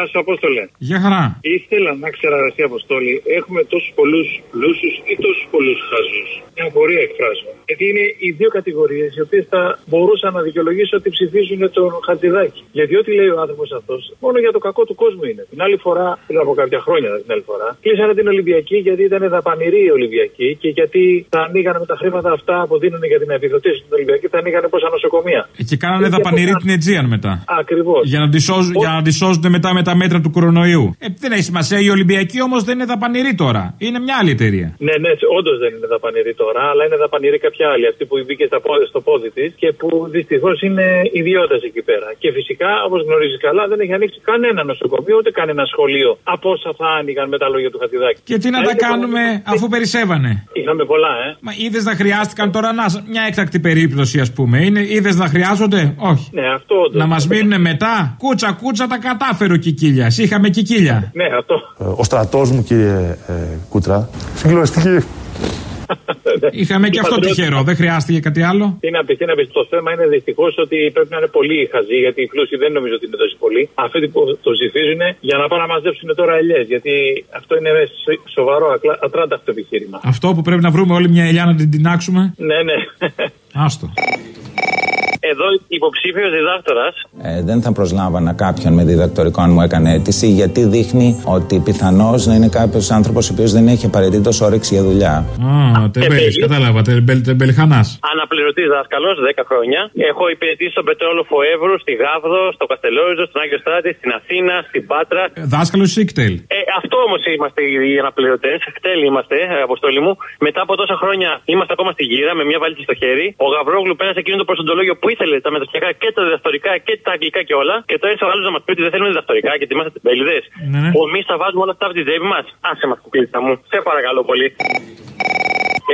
Γεια σου, Απόστολε. Γεια χαρά. Ήθελα να ξέρω, εσύ Αποστόλη, έχουμε τόσους πολλούς πλούσιους ή τόσους πολλούς χαζούς. Μια απορία εκφράζω. Γιατί είναι οι δύο κατηγορίες οι οποίες θα μπορούσαν να δικαιολογήσω ότι ψηφίζουν τον Χατζηδάκη. Γιατί ό,τι λέει ο άνθρωπος αυτός, μόνο για το κακό του κόσμου είναι. Την άλλη φορά, πριν από κάποια χρόνια την άλλη φορά, κλείσανε την Ολυμπιακή γιατί ήταν δαπανηρή η Ολυμπιακή και γιατί θα ανοίγανε με τα χρήματα αυτά που δίνουν για την επιδοτήση στην Ολυμπιακή, θα ανοίγανε πόσα νοσοκομεία. Ε, Και κάνανε δαπανηρή την Αιτζίαν μετά. Ακριβώς. Για να, τη σώζουν, για να τη σώζονται μετά με τα μέτρα του κορονοϊού. Ε, δεν έχει σημασία. Η Ολυμπιακή όμως δεν είναι δαπανηρή τώρα. Είναι μια άλλη εταιρεία. Ναι, ναι, όντως δεν είναι δαπανηρή τώρα, αλλά είναι δαπανηρή κάποια άλλη. Αυτή που μπήκε στα πόδι, στο πόδι της και που δυστυχώς είναι ιδιώτε εκεί πέρα. Και φυσικά, όπως γνωρίζεις καλά, δεν έχει ανοίξει κανένα νοσοκομείο ούτε κανένα σχολείο από όσα θα άνοιγαν με τα λόγια του Χατιδάκη. Και τι να τα κάνουμε αφού περισσεύανε; Είχαμε πολλά, ε. Μα είδες να χρειάστηκαν τώρα να. Μια έκτακτη περίπτωση, ας πούμε. Είδες να χρειάζονται; Όχι. Ναι, αυτό όντως. Να μας μείνουν μετά; Κούτσα, κούτσα τα κατάφερε ο Κικίλιας. Είχαμε Κικίλια. Ναι, αυτό. Ο στρατός μου, κύριε ε, Κούτρα, συγκλονιστική. Είχαμε και αυτό τυχερό. Δεν χρειάστηκε κάτι άλλο. Τι να πεις, τι να πεις. Το θέμα είναι δυστυχώς ότι πρέπει να είναι πολύ χαζοί, γιατί οι πλούσιοι δεν νομίζω ότι είναι τόσο πολλοί. Αυτοί που το ψηφίζουν για να πάνε να μαζέψουν τώρα ελιές. Γιατί αυτό είναι σοβαρό, ατράνταχτο επιχείρημα. Αυτό που πρέπει να βρούμε όλη μια ελιά να την τεινάξουμε. Ναι, ναι. Άστο. Εδώ υποψήφιος διδάκτορας. Ε, δεν θα προσλάμβανα κάποιον με διδακτορικό αν μου έκανε αίτηση, γιατί δείχνει ότι πιθανώς να είναι κάποιος άνθρωπος ο οποίος δεν έχει απαραίτητος όρεξη για δουλειά. Α, τεμπέλης, κατάλαβα. Τεμπελιχανά. Αναπληρωτής δάσκαλος 10 χρόνια. Έχω υπηρετήσει στον Πετρόλο Φοεύρου, στη Γάβδο, στο Καστελόριζο, στον Άγιο Στράτη, στην Αθήνα, στην Πάτρα. Δάσκαλος ή κτέλ. Ε, αυτό όμως είμαστε οι αναπληρωτές. Κτέλ είμαστε, ε, αποστόλη μου. Μετά από τόσα χρόνια είμαστε ακόμα στη γύρα με μια βαλίτσα στο χέρι. Ο Γαβρόγλου πέρασε εκείνο το προσοντολόγιο που ήθελε τα μεταπτυχιακά και τα διδακτορικά και τα αγγλικά και όλα. Και τώρα ήρθε ο άλλος να μας πει ότι δεν θέλουμε διδακτορικά γιατί είμαστε τεμπέληδε. Ναι, ναι. Εμείς θα βάζουμε όλα αυτά από τη τσέπη μας. Άσε μας κουκλίτσα μου. Σε παρακαλώ πολύ.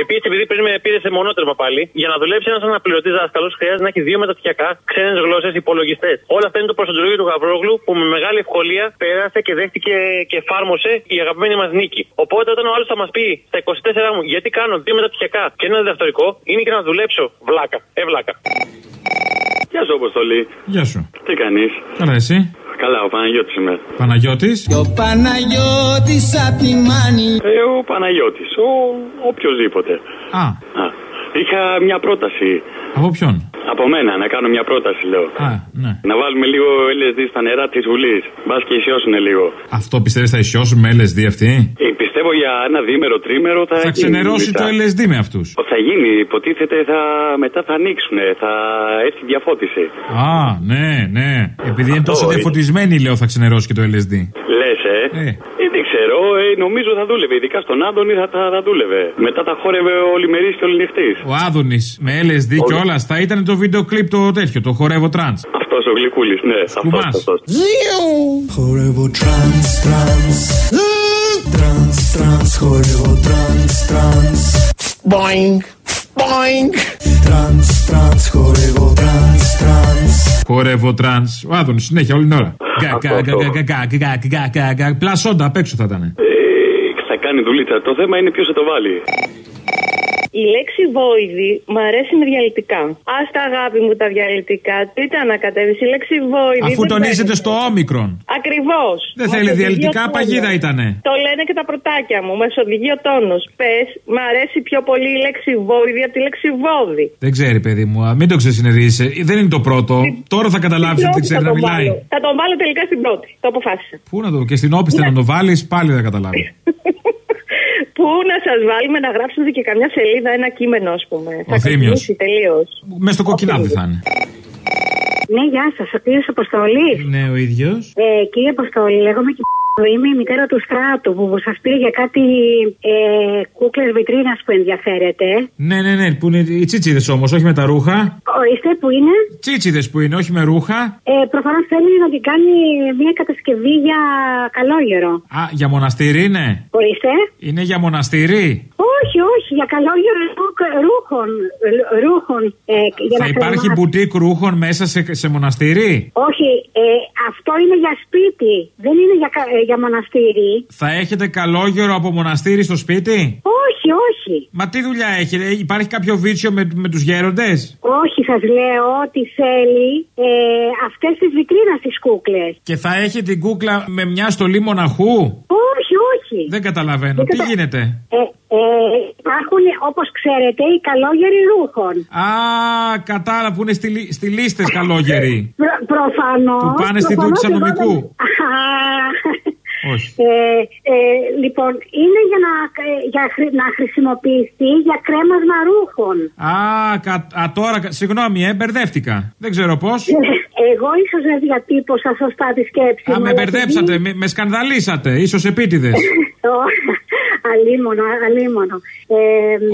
Επίσης, επειδή πριν με πήρε σε μονότερμα πάλι, για να δουλέψει ένας αναπληρωτής δάσκαλος χρειάζεται να έχει δύο μεταπτυχιακά, ξένες γλώσσες, υπολογιστές. Όλα αυτά είναι το προσωπικό του Γαβρόγλου που με μεγάλη ευκολία πέρασε και δέχτηκε και εφάρμοσε η αγαπημένη μας νίκη. Οπότε όταν ο άλλος θα μας πει στα 24 μου γιατί κάνω δύο μεταπτυχιακά και ένα διδακτορικό, είναι και να δουλέψω. Βλάκα. Ε, βλάκα. Γεια σου, Αποστολή. Γεια σου. Τι κάνεις; Καλά, εσύ; Καλά, ο Παναγιώτης είμαι. Παναγιώτης; Ο Παναγιώτης απ' τη Μάνη. Ε, ο Παναγιώτης. Ο οποιοδήποτε. Α. Α. Είχα μια πρόταση. Από ποιον; Από μένα, να κάνω μια πρόταση, λέω. Α, ναι. Να βάλουμε λίγο LSD στα νερά της Βουλής. Μπας και ισιώσουν λίγο. Αυτό πιστεύεις θα ισιώσουν με LSD αυτοί. Ε, πιστεύω για ένα διήμερο, τρίμερο θα, Θα γίνει ξενερώσει μετά. το LSD με αυτούς. Θα γίνει, υποτίθεται θα, μετά θα ανοίξουν, θα έρθει διαφώτιση. Α, ναι, ναι. Επειδή είναι Αυτό, τόσο ε. διαφωτισμένοι, λέω, θα ξενερώσει και το LSD. Λες, ε. Ε. Ε, δεν ξέρω, ε, νομίζω θα δούλευε. Ειδικά στον Άδωνη θα, θα, θα δούλευε. Μετά τα χόρευε ολημερή και ολυνυχτή. Ο Άδωνης με LSD και όλα θα ήταν το βίντεο κλιπ το τέτοιο, το χορεύω trance. Αυτός ο γλυκούλης, ναι. Σκουμάς. Αυτός, αυτός. Χορεύω trance, trance. Trance, trance, χορεύω trance, trance. Boing, Boing! Trance, trance, χορεύω trance, trance. Χορεύω trance. Ο Άδωνης συνέχεια όλη την ώρα. Πλασόντα απ' έξω θα ήταν. Ε, θα κάνει δουλίτσα. Το θέμα είναι ποιος θα το βάλει. Η λέξη βόηδη μου αρέσει με διαλυτικά. Α τα αγάπη μου τα διαλυτικά. Τι τα ανακατεύεις; Η λέξη βόηδη. Αφού τονίζεται στο όμικρον. Ακριβώς. Δεν θέλει διαλυτικά, παγίδα ήτανε. Το λένε και τα πρωτάκια μου. Μας οδηγεί ο τόνος. Πες, μ' αρέσει πιο πολύ η λέξη βόηδη από τη λέξη βόδι. Δεν ξέρει, παιδί μου, α, μην το ξεσυνερίσει. Δεν είναι το πρώτο. Τώρα θα καταλάβεις ότι δεν ξέρει να μιλάει. Θα τον βάλω τελικά στην πρώτη. Το αποφάσισα. Πού να το, και στην όπισθεν να το βάλεις, πάλι δεν καταλάβεις. Πού να σας βάλουμε να γράψετε και καμιά σελίδα ένα κείμενο, ας πούμε. Ο Θήμιος. τελείως. Μες στο κοκκινάδι θα είναι. Ναι, γεια σας. Ο κύριος Αποστολή. Ναι, ο ίδιος. Ε, κύριε Αποστολή, λέγομαι και είμαι η μητέρα του στράτου που σας πήρε για κάτι ε, κούκλες βιτρίνας που ενδιαφέρεται. Ναι, ναι, ναι, που είναι οι τσίτσιδες όμως, όχι με τα ρούχα. Ορίστε, που είναι; Τσίτσιδες που είναι, όχι με ρούχα. Ε, Προφανώς θέλει να την κάνει μια κατασκευή για καλόγερο. Α, για μοναστήρι είναι. Ορίστε. Είναι για μοναστήρι. Όχι, Όχι, όχι, για καλόγερο ρούχ- ρούχων. ρ- ρούχων ε, για Θα να υπάρχει κρεμάσαι. μπουτίκ ρούχων μέσα σε, σε μοναστήρι; Όχι, ε, αυτό είναι για σπίτι. Δεν είναι για, κα- ε, για μοναστήρι. Θα έχετε καλόγερο από μοναστήρι στο σπίτι; Όχι, όχι. Μα τι δουλειά έχετε, υπάρχει κάποιο βίτσιο με, με τους γέροντες; Όχι, σας λέω ότι θέλει ε, αυτές τις βιτρίνα τις κούκλες. Και θα έχει την κούκλα με μια στολή μοναχού; Όχι, όχι. Δεν καταλαβαίνω. Δεν Τι κατα- γίνεται; Ε, ε, υπάρχουν, όπως ξέρετε, οι καλόγεροι ρούχων. Α, κατάλαβα που είναι στη, λι- στη λίστες καλόγεροι. Προ, Προφανώς. Που πάνε στη δούλη νομικού. Όχι. Ε, ε, λοιπόν, είναι για, να, ε, για χρη- να χρησιμοποιηθεί για κρέμασμα ρούχων. Α, κα, α, τώρα, κα- συγγνώμη, ε, μπερδεύτηκα. Δεν ξέρω πώς. Εγώ ίσως δεν διατύπωσα σωστά τη σκέψη Α, μου. με αλλά μπερδέψατε, επειδή- με, με σκανδαλίσατε, ίσως επίτηδες. Ω, αλίμονο, αλίμονο. Ε,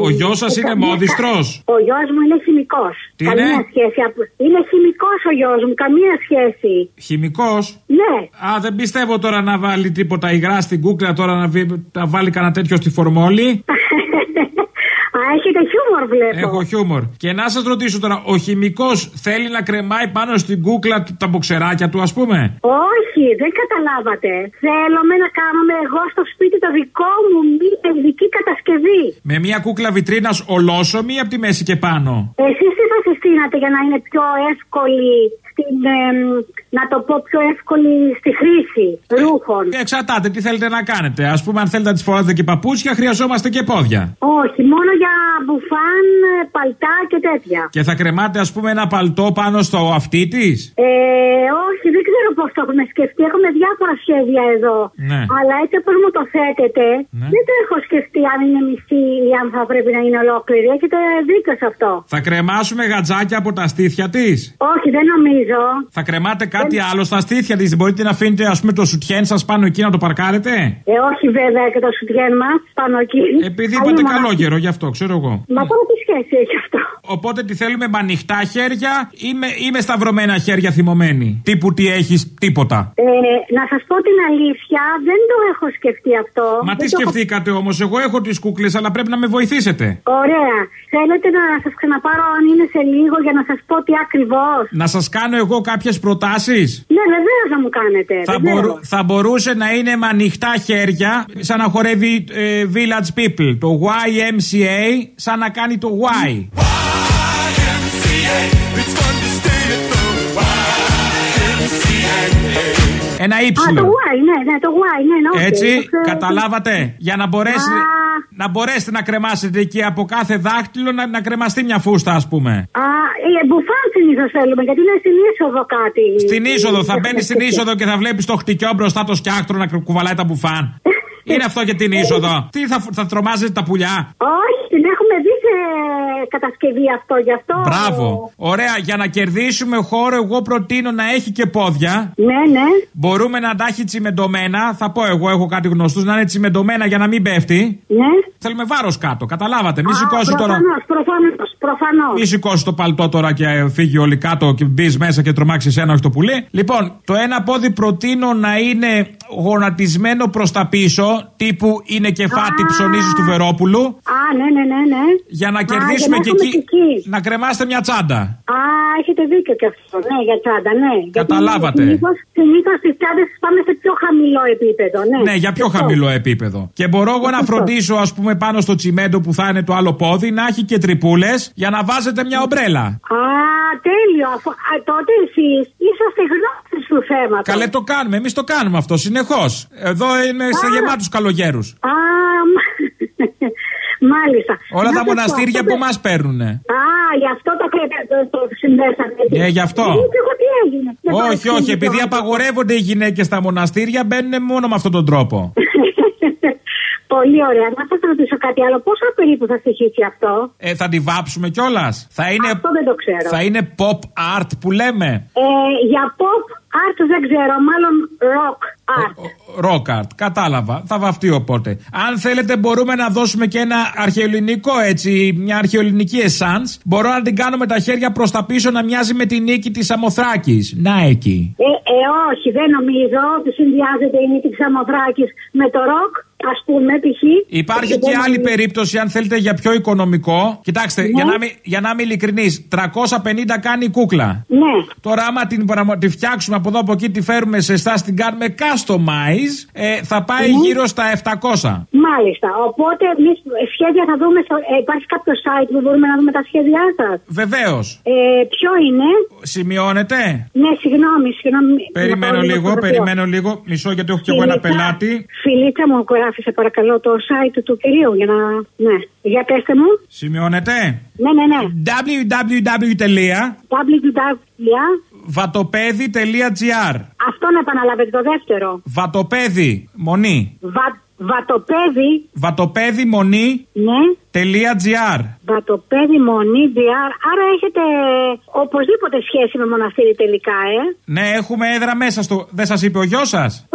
Ο γιος σας ε, είναι καμία- μόδιστρος; Ο γιος μου είναι χημικός. Τι καμία είναι; σχέση. απ- Είναι χημικός ο γιος μου, καμία σχέση. Χημικός; Ναι. Α, δεν πιστεύω τώρα να βάλει τίποτα υγρά στην κούκλα, τώρα να, βι- να βάλει κανένα τέτοιο στη φορμόλη. Α, έχετε χιούμορ, βλέπω. Έχω χιούμορ. Και να σας ρωτήσω τώρα, ο χημικός θέλει να κρεμάει πάνω στην κούκλα του- τα μποξεράκια του, ας πούμε; Όχι, δεν καταλάβατε. Θέλουμε να κάνουμε εγώ στο σπίτι το δικό μου μία ειδική κατασκευή. Με μια κούκλα βιτρίνας ολόσωμη από τη μέση και πάνω. Εσείς τι θα συστήνατε για να είναι πιο εύκολη στην, εμ, να το πω πιο εύκολη στη χρήση ρούχων; Και εξαρτάται τι θέλετε να κάνετε. Α πούμε, αν θέλετε να τις φοράτε και παπούτσια, χρειαζόμαστε και πόδια. Όχι, μόνο για μπουφάν, ε, παλτά και τέτοια. Και θα κρεμάτε, ας πούμε, ένα παλτό πάνω στο αυτί της; Ε, όχι, δεν ξέρω πώς το έχουμε σκεφτεί. Έχουμε διάφορα σχέδια εδώ. Ναι. Αλλά έτσι όπως μου το θέτετε, Ναι. δεν το έχω σκεφτεί αν είναι μισή ή αν θα πρέπει να είναι ολόκληρη. Έχετε δίκιο σε αυτό. Θα κρεμάσουμε γατζάκια από τα στήθια της; Όχι, δεν νομίζω. Θα κρεμάτε κάτι άλλο στα στήθια της; Δεν μπορείτε να αφήνετε, ας πούμε, το σουτιέν σας πάνω εκεί να το παρκάρετε; Ε, όχι βέβαια και το σουτιέν μας πάνω εκεί. Επειδή Άλλη είπατε μοναχή. καλόγερο, γι' αυτό ξέρω εγώ. Μα τώρα τι σχέση έχει αυτό; Οπότε τι θέλουμε με ανοιχτά χέρια ή με, ή με σταυρωμένα χέρια θυμωμένοι. Τύπου τι έχεις, τίποτα. Ε, να σας πω την αλήθεια, δεν το έχω σκεφτεί αυτό. Μα Δεν τι το έχω- σκεφτήκατε όμως, εγώ έχω τις κούκλες, αλλά πρέπει να με βοηθήσετε. Ωραία. Θέλετε να σας ξαναπάρω αν είναι σε λίγο για να σας πω τι ακριβώς; Να σας κάνω εγώ κάποιες προτάσεις; Ναι, βεβαίως να μου κάνετε. Θα, βεβαίως. μπορού- θα μπορούσε να είναι με ανοιχτά χέρια, σαν να χορεύει ε, Village People. Το YMCA, σαν να κάνει το Y. Ένα Α, Y. το Y, ναι, ναι, το Y, ναι, ναι. οκ, Έτσι, το ξέρω. καταλάβατε. Για να μπορέσετε, Α. να μπορέσετε να κρεμάσετε εκεί από κάθε δάχτυλο να, να κρεμαστεί μια φούστα, ας πούμε. Α, ε, μπουφάν συνήθως θέλουμε, γιατί είναι στην είσοδο κάτι. Στην είσοδο, θα μπαίνει στην είσοδο και θα βλέπεις το χτικιό μπροστά το σκιάχτρο να κουβαλάει τα μπουφάν. Είναι αυτό για την είσοδο. Τι θα, θα τρομάζετε τα πουλιά; Όχι, την έχουμε δει σε κατασκευή αυτό, γι' αυτό. Μπράβο. Ωραία, για να κερδίσουμε χώρο, εγώ προτείνω να έχει και πόδια. Ναι, ναι. Μπορούμε να τα έχει τσιμεντωμένα. Θα πω εγώ, έχω κάτι γνωστούς, να είναι τσιμεντωμένα για να μην πέφτει. Ναι. Θέλουμε βάρος κάτω, καταλάβατε. Μη Α, σηκώσει τώρα. Προφανώς, προφανώς, προφανώς. Μη σηκώσει το παλτό τώρα και φύγει όλοι κάτω και μπεις μέσα και τρομάξεις ένα, όχι το πουλί. Λοιπόν, το ένα πόδι προτείνω να είναι γονατισμένο προς τα πίσω, τύπου είναι κεφάτι Α. ψωνίζεις του Βερόπουλου, Α, ναι, ναι, ναι, ναι. για να Α, κερδίσουμε για και να έχουμε εκεί. Να κρεμάσετε μια τσάντα. Α, έχετε δίκιο και αυτό. Ναι, για τσάντα, ναι. Καταλάβατε. Συνήθω τι τσάντες πάμε σε πιο χαμηλό επίπεδο. Ναι, Ναι, για πιο Αυτό. χαμηλό επίπεδο. Και μπορώ εγώ να Αυτό. φροντίσω, ας πούμε, πάνω στο τσιμέντο που θα είναι το άλλο πόδι, να έχει και τρυπούλες για να βάζετε μια ομπρέλα. Α, τέλειο. Αφού, α, τότε εσείς είσαστε γνώστε του θέματος. Καλέ το κάνουμε, εμείς το κάνουμε αυτό συνεχώς. Εδώ είναι σε Α. γεμάτου καλογέρους. Α, μ- μάλιστα. Όλα Να τα σας πω, μοναστήρια αυτό που δεν- μας παίρνουνε. Α, γι' αυτό το, κρε- το, το συνδέσατε. Ε, γι' αυτό. Γιατί και εγώ τι έγινε; Δεν Όχι, πάω όχι, σπίτι επειδή τώρα. απαγορεύονται οι γυναίκες στα μοναστήρια, μπαίνουν μόνο με αυτόν τον τρόπο. Πολύ ωραία. Να σας ρωτήσω κάτι άλλο. Πόσο περίπου θα στοιχήσει αυτό; Ε, θα τη βάψουμε κιόλας. Θα είναι, Αυτό δεν το ξέρω. θα είναι pop art που λέμε. Ε, για pop art δεν ξέρω, μάλλον rock art. Rock art, κατάλαβα. Θα βαφτεί οπότε. Αν θέλετε, μπορούμε να δώσουμε και ένα αρχαιοελληνικό έτσι, μια αρχαιοελληνική essence. Μπορώ να την κάνω με τα χέρια προς τα πίσω να μοιάζει με την νίκη της Αμοθράκης. Να εκεί. Ε, ε, όχι, δεν νομίζω ότι συνδυάζεται η νίκη της Αμοθράκης με το ροκ. Ας πούμε, π.χ. Υπάρχει και άλλη περίπτωση, αν θέλετε, για πιο οικονομικό. Κοιτάξτε, Ναι. για, να μην, για να είμαι ειλικρινής, 350 κάνει η κούκλα. Ναι. Τώρα, άμα την, πραγμα- τη φτιάξουμε από εδώ από εκεί, τη φέρουμε σε εσάς, την κάνουμε customize, ε, θα πάει Ναι. γύρω στα 700. Μάλιστα. Οπότε εμείς σχέδια θα δούμε. στο- ε, υπάρχει κάποιο site που μπορούμε να δούμε τα σχέδιά σας; Βεβαίως. Ε, ποιο είναι; Σημειώνετε. Ναι, συγγνώμη, συγγνώμη. Περιμένω Να πάω λίγο, στο γραφείο. περιμένω λίγο. Μισό γιατί έχω και εγώ ένα Φιλίτσα- πελάτη. Φιλίτσα μου, γράφει σε παρακαλώ το site του κυρίου για να. Ναι. Για πέστε μου. Σημειώνετε. Ναι, ναι, ναι. www.vatopedi.gr Αυτό να επαναλάβετε το δεύτερο. Βατοπέδι, μονή. Βα, βατοπέδι. Βατοπέδι, μονή. Ναι. .gr. Βατοπέδι Μονή DR. Άρα έχετε οπωσδήποτε σχέση με μοναστήρι τελικά, ε. Ναι, έχουμε έδρα μέσα στο. Δεν σας είπε ο γιος σας;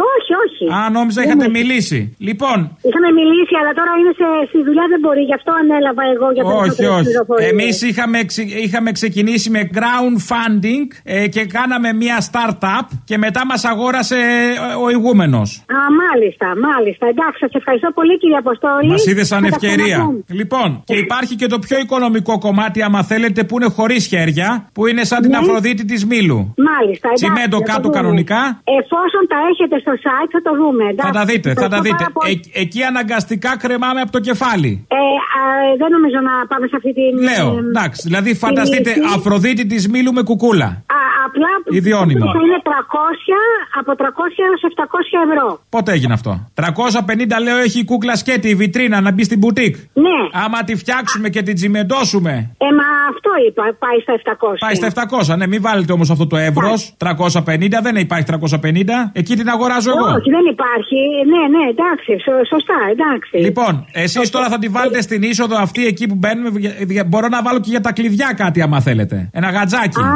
Όχι, όχι. Α, νόμιζα Δεν είχατε έχει. μιλήσει. Λοιπόν, Είχαμε μιλήσει, αλλά τώρα είναι σε, στη δουλειά δεν μπορεί. Γι' αυτό ανέλαβα εγώ για όχι, περισσότερες όχι. πληροφορίες. Εμείς είχαμε, ξε- είχαμε ξεκινήσει με ground funding ε, και κάναμε μια startup και μετά μας αγόρασε ε, ο ηγούμενος. Α, μάλιστα, μάλιστα. Εντάξει, σας ευχαριστώ πολύ κύριε Αποστόλη. Μας είδες σαν Θα τα ευκαιρία. ξαναπούμε. Λοιπόν, και υπάρχει και το πιο οικονομικό κομμάτι, άμα θέλετε, που είναι χωρίς χέρια, που είναι σαν την Ναι. Αφροδίτη της Μήλου. Μάλιστα. εντάξει, Τσιμέντο θα το κάτω δούμε. κανονικά. Εφόσον τα έχετε στο site, θα το δούμε. Θα εντάξει. τα δείτε, θα τα Ευχαριστώ δείτε. πάρα πολύ. Ε, εκεί αναγκαστικά κρεμάμε από το κεφάλι. Ε, α, δεν νομίζω να πάμε σε αυτή την. Λέω, ε, εντάξει. Δηλαδή, την φανταστείτε λύση. Αφροδίτη της Μήλου με κουκούλα. Α, απλά Ιδιώνυμο. θα είναι 300 από 300 έως 700 ευρώ. Πότε έγινε αυτό; 350 λέω έχει η κούκλα σκέτη, η βιτρίνα να μπει στην μπουτίκ. Ναι. Άμα τη φτιάξουμε και την τσιμεντώσουμε. Ε, μα αυτό είπα, πάει στα 700. Πάει στα 700. Ναι, μην βάλετε όμως αυτό το εύρος. 350, δεν υπάρχει 350. Εκεί την αγοράζω εγώ. Όχι, δεν υπάρχει. Ναι, ναι, εντάξει, σω- σωστά, εντάξει. Λοιπόν, εσείς τώρα θα τη βάλετε στην είσοδο αυτή εκεί που μπαίνουμε. για- για- Μπορώ να βάλω και για τα κλειδιά κάτι, άμα θέλετε. Ένα γατζάκι. Α,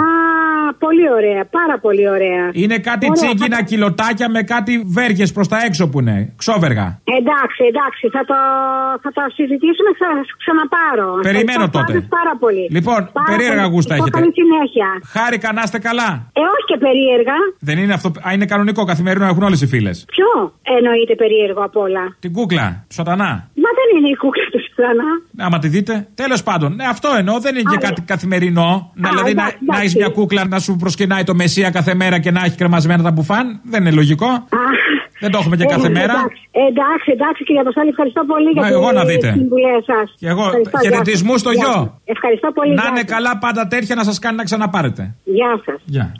πολύ ωραία, πάρα πολύ ωραία. Είναι κάτι Ωραία, τσίγκινα θα- κιλοτάκια με κάτι βέργες προς τα έξω που είναι. Ξόβεργα. Εντάξει, εντάξει, θα το, θα το συζητήσουμε, θα σας ξαναπάρω. Περιμένω Ευχαριστώ τότε. πάντως Πάρα πολύ. Λοιπόν, Πάρα περίεργα πολύ. γούστα Ευχαριστώ, έχετε. Καλή συνέχεια. Χάρηκα να είστε καλά. Ε, όχι και περίεργα. Δεν είναι αυτό. Α, είναι κανονικό, καθημερινό, έχουν όλες οι φίλες. Ποιο εννοείται περίεργο απ' όλα; Την κούκλα, του σατανά. Μα δεν είναι η κούκλα του Σουζανά. Άμα τη δείτε. Τέλος πάντων, ναι, αυτό εννοώ. Δεν είναι και Α, κάτι καθημερινό. Να, Α, δηλαδή να, εντάξει, να έχεις εντάξει. μια κούκλα να σου προσκυνάει το μεσία κάθε μέρα και να έχει κρεμασμένα τα μπουφάν. Δεν είναι λογικό. Δεν το έχουμε και κάθε Ε, μέρα. Εντάξει, εντάξει, εντάξει κύριε Αποστόλη, ευχαριστώ πολύ Μα, για εγώ να δείτε. τις συμβουλές σας. Και εγώ Ευχαριστώ, χαιρετισμούς γεια στο σας. γιο. Γεια σας. Ευχαριστώ πολύ. Να γεια είναι σας. καλά πάντα τέτοια να σας κάνει να ξαναπάρετε. Γεια σας. Γεια.